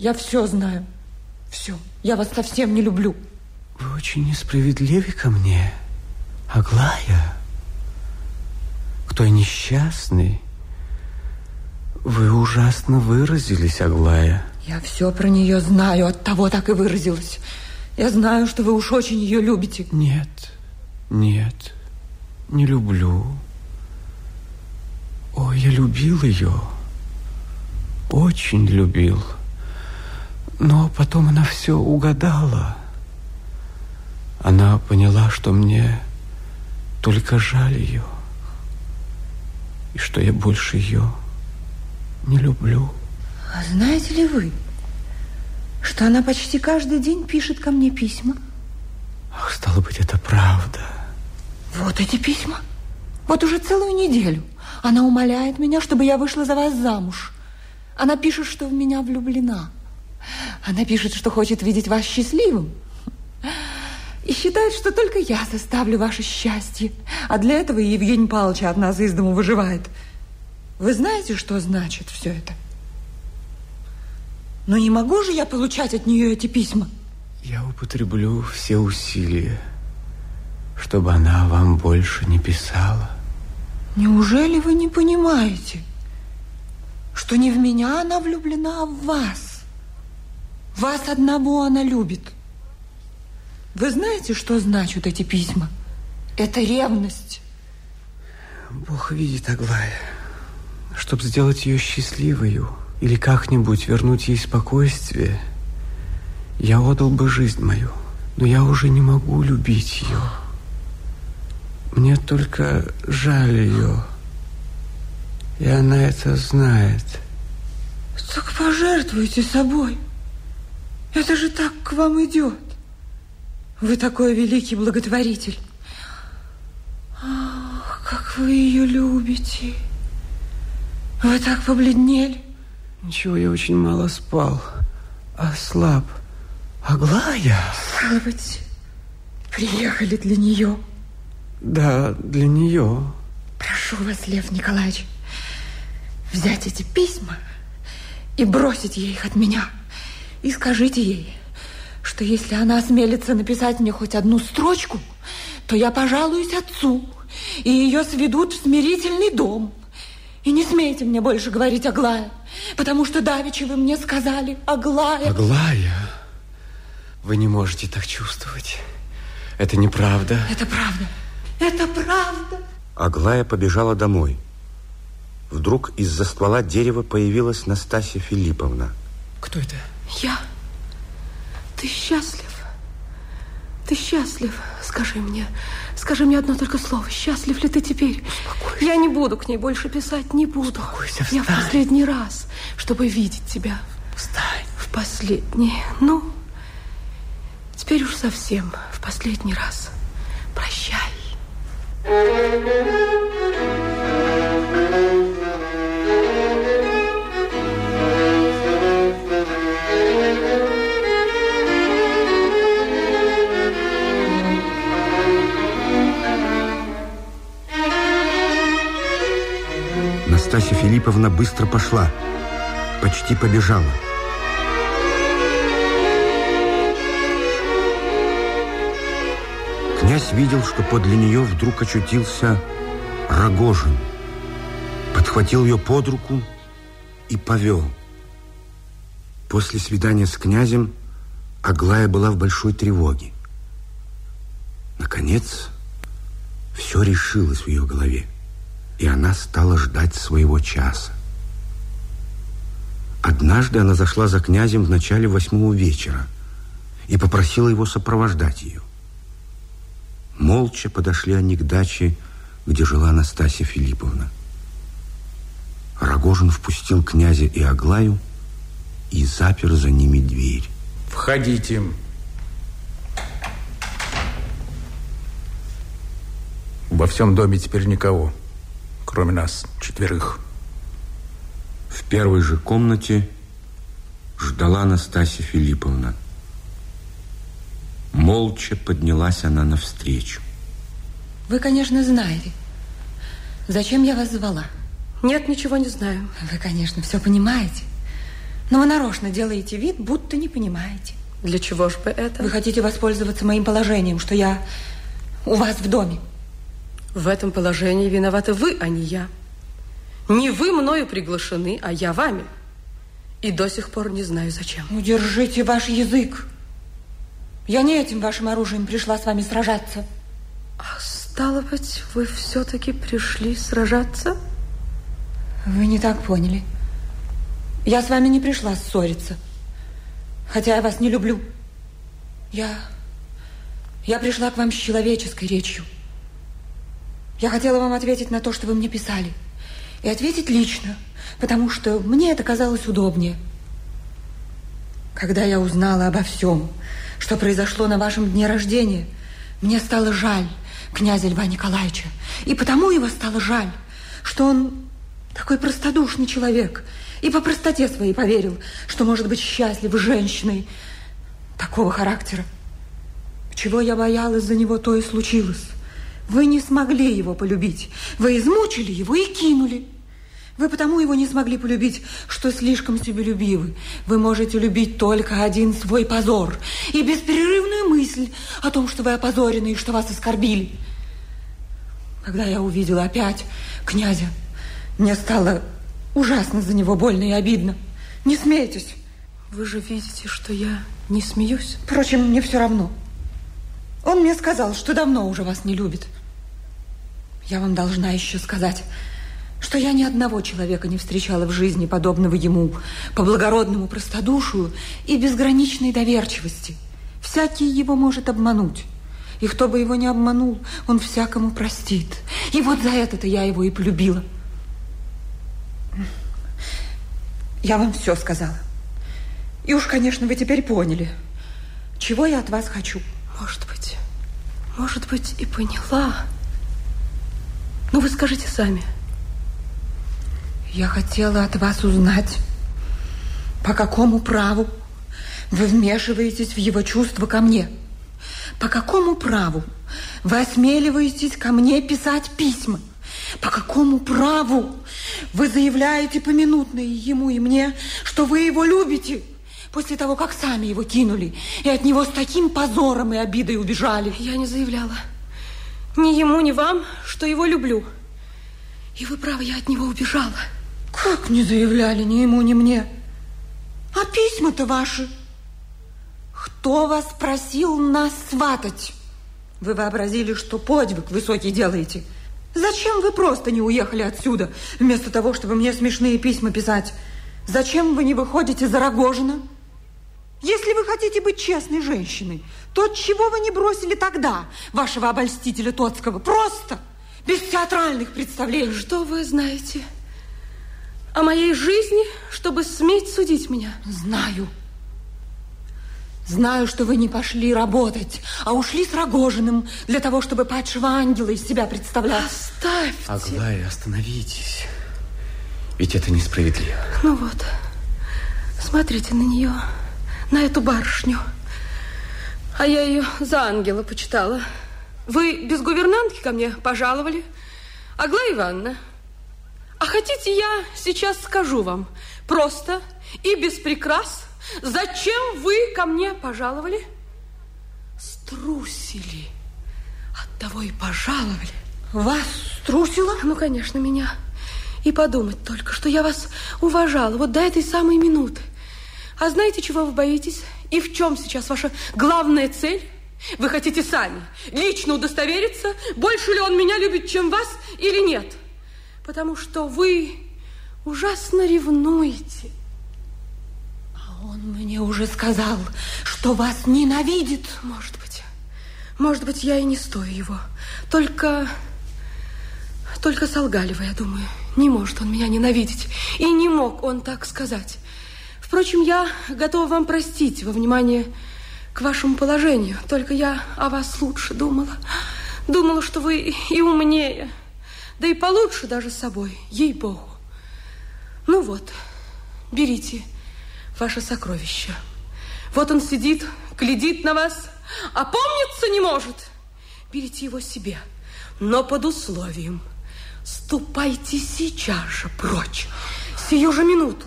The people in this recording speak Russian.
Я все знаю. Все. Я вас совсем не люблю. Вы очень несправедливы ко мне, Аглая. Кто несчастный? Вы ужасно выразились, Аглая. Я все про нее знаю, от того так и выразилась. Я знаю, что вы уж очень ее любите. Нет, нет, не люблю. Ой, я любил ее. Очень любил. Но потом она все угадала. Она поняла, что мне только жаль ее. И что я больше ее не люблю. А знаете ли вы, что она почти каждый день пишет ко мне письма? Ах, стало быть, это правда. Вот эти письма. Вот уже целую неделю. Она умоляет меня, чтобы я вышла за вас замуж. Она пишет, что в меня влюблена. Она пишет, что хочет видеть вас счастливым. И считает, что только я заставлю ваше счастье. А для этого Евгений Павлович от нас из дому выживает. Вы знаете, что значит все это? Но не могу же я получать от нее эти письма. Я употреблю все усилия, чтобы она вам больше не писала. Неужели вы не понимаете, что не в меня она влюблена, а в вас? Вас одного она любит. Вы знаете, что значат эти письма? Это ревность. Бог видит, Аглая. Чтобы сделать ее счастливой или как-нибудь вернуть ей спокойствие, я отдал бы жизнь мою. Но я уже не могу любить ее. Мне только жаль ее. И она это знает. Так пожертвуйте собой. Это же так к вам идет. Вы такой великий благотворитель. Ах, как вы ее любите. Вы так побледнели. Ничего, я очень мало спал. Ослаб. Аглая? Стало быть, приехали для нее. Да, для нее. Прошу вас, Лев Николаевич, взять эти письма и бросить ей их от меня. И скажите ей, что если она осмелится написать мне хоть одну строчку, то я пожалуюсь отцу, и ее сведут в смирительный дом. И не смейте мне больше говорить Аглая, потому что давеча вы мне сказали Аглая. Аглая? Вы не можете так чувствовать. Это неправда. Это правда. Это правда. Аглая побежала домой. Вдруг из-за ствола дерева появилась Настасья Филипповна. Кто это? Я. Ты счастлив? Ты счастлив? Скажи мне, скажи мне одно только слово. Счастлив ли ты теперь? Успокойся. Я не буду к ней больше писать, не буду. Успокойся, Я в встань. последний раз, чтобы видеть тебя. Встань. В последний. Ну, теперь уж совсем в последний раз. Прощай. Настасья Филипповна быстро пошла, почти побежала. Князь видел, что подле нее вдруг очутился Рогожин. Подхватил ее под руку и повел. После свидания с князем Аглая была в большой тревоге. Наконец, все решилось в ее голове, и она стала ждать своего часа. Однажды она зашла за князем в начале восьмого вечера и попросила его сопровождать ее. Молча подошли они к даче, где жила Анастасия Филипповна. Рогожин впустил князя и Аглаю и запер за ними дверь. Входите. Во всем доме теперь никого, кроме нас, четверых. В первой же комнате ждала Анастасия Филипповна. Молча поднялась она навстречу. Вы, конечно, знаете, зачем я вас звала. Нет, ничего не знаю. Вы, конечно, все понимаете. Но вы нарочно делаете вид, будто не понимаете. Для чего же бы это? Вы хотите воспользоваться моим положением, что я у вас в доме. В этом положении виноваты вы, а не я. Не вы мною приглашены, а я вами. И до сих пор не знаю, зачем. Удержите ваш язык. Я не этим вашим оружием пришла с вами сражаться. А стало быть, вы все-таки пришли сражаться? Вы не так поняли. Я с вами не пришла ссориться. Хотя я вас не люблю. Я... Я пришла к вам с человеческой речью. Я хотела вам ответить на то, что вы мне писали. И ответить лично, потому что мне это казалось удобнее. Когда я узнала обо всем, что произошло на вашем дне рождения, мне стало жаль князя Льва Николаевича. И потому его стало жаль, что он такой простодушный человек и по простоте своей поверил, что может быть счастлив женщиной такого характера. Чего я боялась за него, то и случилось. Вы не смогли его полюбить. Вы измучили его и кинули. Вы потому его не смогли полюбить, что слишком себелюбивы. Вы можете любить только один свой позор и беспрерывную мысль о том, что вы опозорены и что вас оскорбили. Когда я увидела опять князя, мне стало ужасно за него больно и обидно. Не смейтесь. Вы же видите, что я не смеюсь. Впрочем, мне все равно. Он мне сказал, что давно уже вас не любит. Я вам должна еще сказать, что я ни одного человека не встречала в жизни, подобного ему, по благородному простодушию и безграничной доверчивости. Всякий его может обмануть. И кто бы его не обманул, он всякому простит. И вот за это-то я его и полюбила. Я вам все сказала. И уж, конечно, вы теперь поняли, чего я от вас хочу. Может быть, может быть, и поняла. Но вы скажите сами. Я хотела от вас узнать, по какому праву вы вмешиваетесь в его чувства ко мне. По какому праву вы осмеливаетесь ко мне писать письма? По какому праву вы заявляете поминутно и ему, и мне, что вы его любите? После того, как сами его кинули и от него с таким позором и обидой убежали. Я не заявляла ни ему, ни вам, что его люблю. И вы правы, я от него убежала. Как не заявляли ни ему, ни мне? А письма-то ваши? Кто вас просил нас сватать? Вы вообразили, что подвиг высокий делаете. Зачем вы просто не уехали отсюда, вместо того, чтобы мне смешные письма писать? Зачем вы не выходите за Рогожина? Если вы хотите быть честной женщиной, то чего вы не бросили тогда вашего обольстителя Тоцкого? Просто, без театральных представлений. Что вы знаете о моей жизни, чтобы сметь судить меня? Знаю. Знаю, что вы не пошли работать, а ушли с Рогожиным для того, чтобы падшего ангела из себя представлять. Оставьте. Аглая, остановитесь. Ведь это несправедливо. Ну вот, смотрите на нее, на эту барышню. А я ее за ангела почитала. Вы без гувернантки ко мне пожаловали? Аглая Ивановна, а хотите, я сейчас скажу вам просто и без прикрас, зачем вы ко мне пожаловали? Струсили. Оттого и пожаловали. Вас струсило? Ну, конечно, меня. И подумать только, что я вас уважала вот до этой самой минуты. А знаете, чего вы боитесь? И в чем сейчас ваша главная цель? Вы хотите сами лично удостовериться, больше ли он меня любит, чем вас, или нет? Потому что вы ужасно ревнуете. А он мне уже сказал, что вас ненавидит. Может быть. Может быть, я и не стою его. Только... Только солгали вы, я думаю. Не может он меня ненавидеть. И не мог он так сказать. Впрочем, я готова вам простить во внимание к вашему положению. Только я о вас лучше думала. Думала, что вы и умнее, да и получше даже с собой, ей-богу. Ну вот, берите ваше сокровище. Вот он сидит, глядит на вас, а помниться не может. Берите его себе, но под условием. Ступайте сейчас же прочь, сию же минуту.